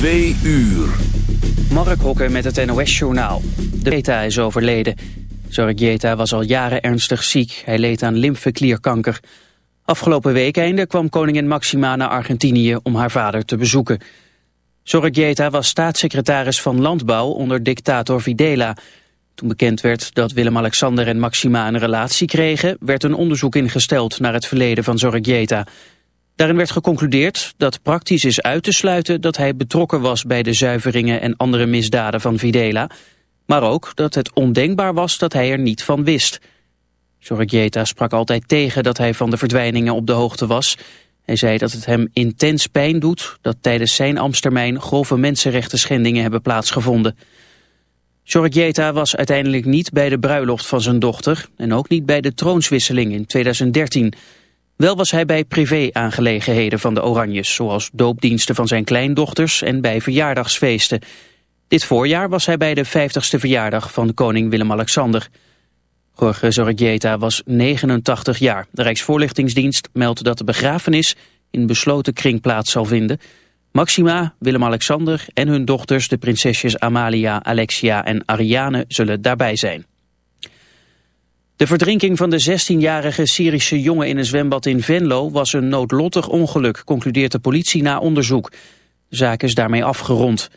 Twee uur. Mark Hokker met het NOS-journaal. De Beta is overleden. Zorgjeta was al jaren ernstig ziek. Hij leed aan lymfeklierkanker. Afgelopen weekende kwam koningin Maxima naar Argentinië om haar vader te bezoeken. Zorgjeta was staatssecretaris van Landbouw onder dictator Videla. Toen bekend werd dat Willem-Alexander en Maxima een relatie kregen... werd een onderzoek ingesteld naar het verleden van Zorgjeta... Daarin werd geconcludeerd dat praktisch is uit te sluiten dat hij betrokken was bij de zuiveringen en andere misdaden van Videla, maar ook dat het ondenkbaar was dat hij er niet van wist. Sorregieta sprak altijd tegen dat hij van de verdwijningen op de hoogte was. Hij zei dat het hem intens pijn doet dat tijdens zijn ambtstermijn grove mensenrechten schendingen hebben plaatsgevonden. Sorregieta was uiteindelijk niet bij de bruiloft van zijn dochter en ook niet bij de troonswisseling in 2013. Wel was hij bij privé-aangelegenheden van de Oranjes, zoals doopdiensten van zijn kleindochters en bij verjaardagsfeesten. Dit voorjaar was hij bij de 50ste verjaardag van koning Willem-Alexander. Jorge Zorregieta was 89 jaar. De Rijksvoorlichtingsdienst meldt dat de begrafenis in besloten kring plaats zal vinden. Maxima, Willem-Alexander en hun dochters, de prinsesjes Amalia, Alexia en Ariane, zullen daarbij zijn. De verdrinking van de 16-jarige Syrische jongen in een zwembad in Venlo was een noodlottig ongeluk, concludeert de politie na onderzoek. De zaak is daarmee afgerond.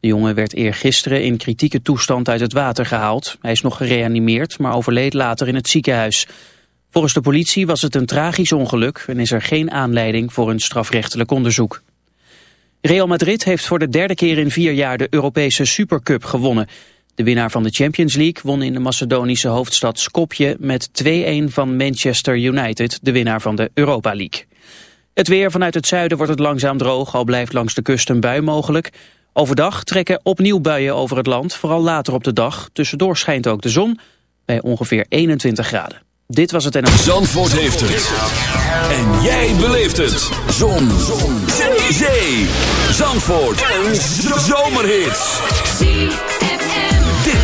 De jongen werd eergisteren in kritieke toestand uit het water gehaald. Hij is nog gereanimeerd, maar overleed later in het ziekenhuis. Volgens de politie was het een tragisch ongeluk en is er geen aanleiding voor een strafrechtelijk onderzoek. Real Madrid heeft voor de derde keer in vier jaar de Europese Supercup gewonnen. De winnaar van de Champions League won in de Macedonische hoofdstad Skopje met 2-1 van Manchester United, de winnaar van de Europa League. Het weer vanuit het zuiden wordt het langzaam droog, al blijft langs de kust een bui mogelijk. Overdag trekken opnieuw buien over het land, vooral later op de dag. Tussendoor schijnt ook de zon bij ongeveer 21 graden. Dit was het en... Zandvoort heeft het. En jij beleeft het. Zon. zon. Zee. Zandvoort. Een zomerhit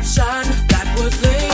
perception that would lead.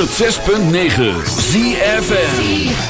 106.9 ZFN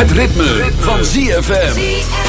Het ritme, van ZFM.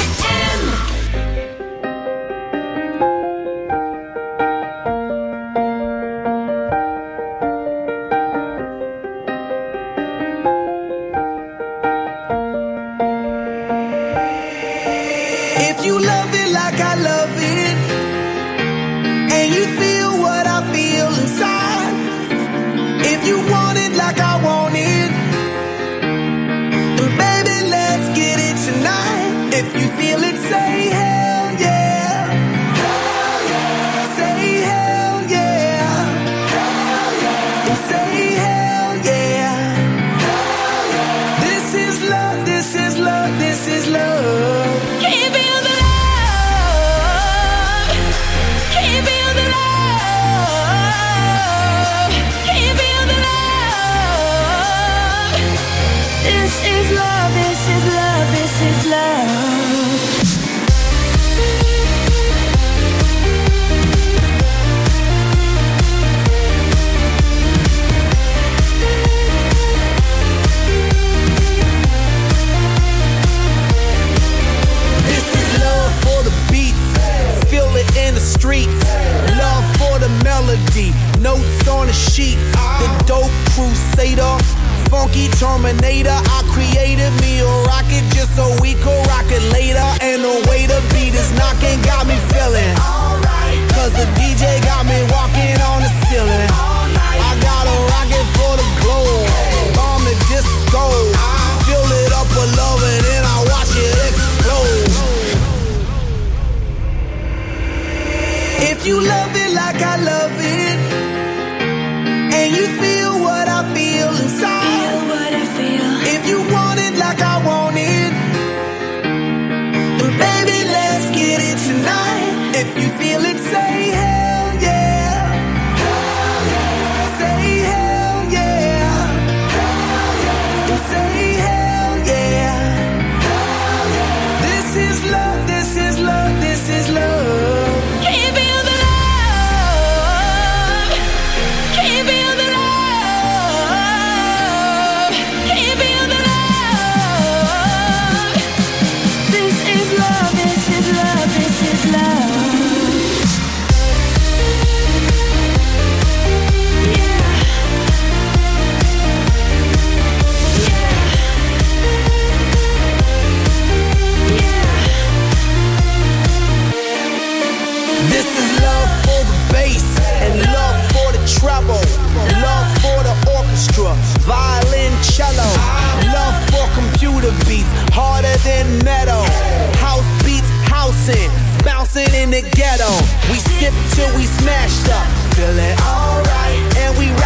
Sip till we smashed up. Feeling alright. And we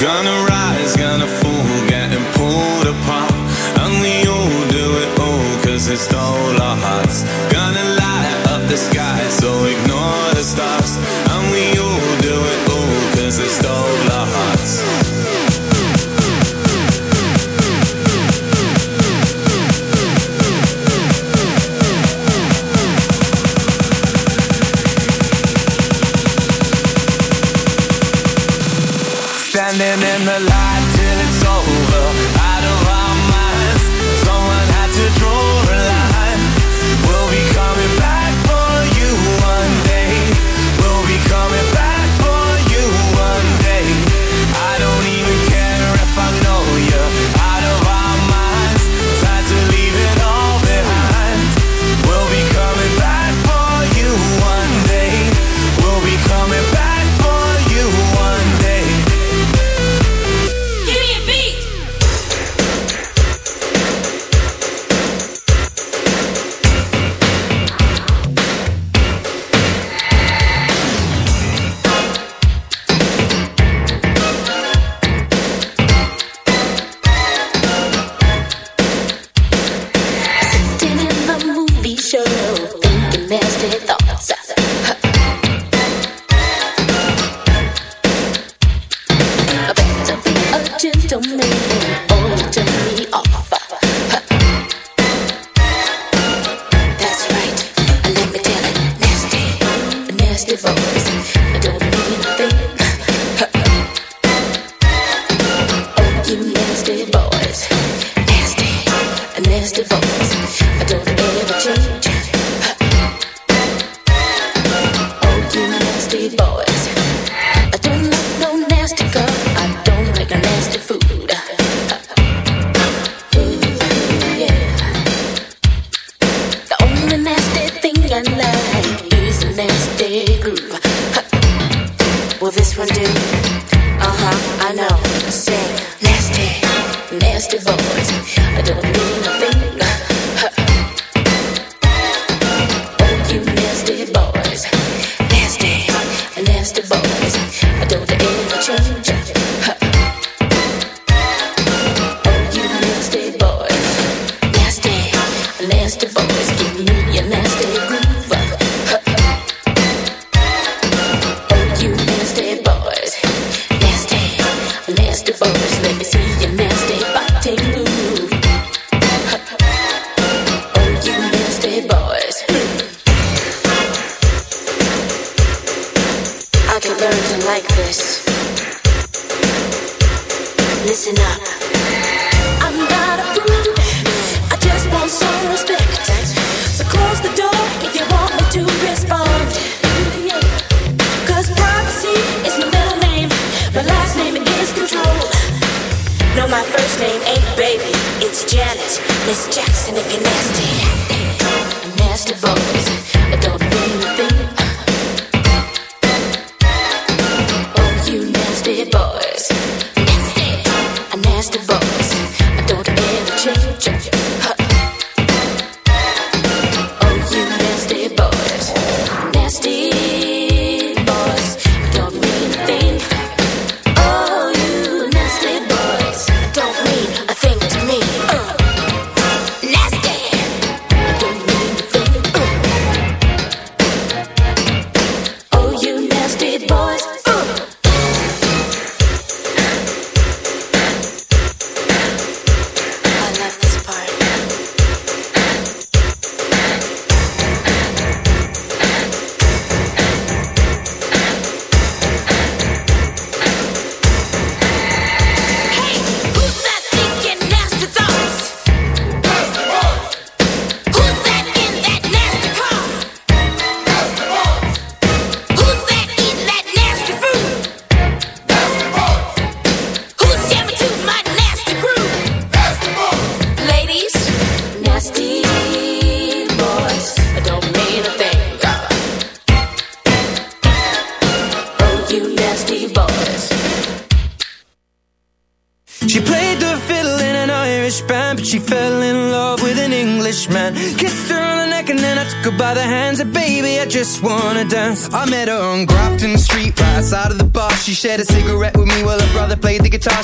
Gonna rise, gonna fall, getting pulled apart. And we all do it it's all our hearts.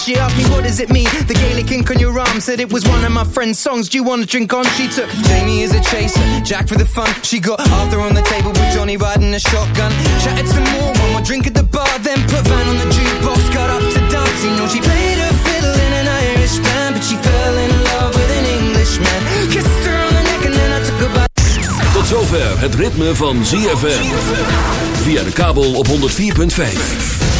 She asked me, What does it mean? The Gaelic ink on your arm said it was one of my friend's songs. Do you wanna drink on? She took Jamie as a chaser, Jack for the fun. She got Arthur on the table with Johnny riding a shotgun. Chatted some more, one more drink at the bar, then put Van on the jukebox. Got up to dance, you know she played her fiddle in an Irish band, but she fell in love with an Englishman. Kissed her on the neck and then I took her by. Tot zover het ritme van ZFM. Via de kabel op 104.5.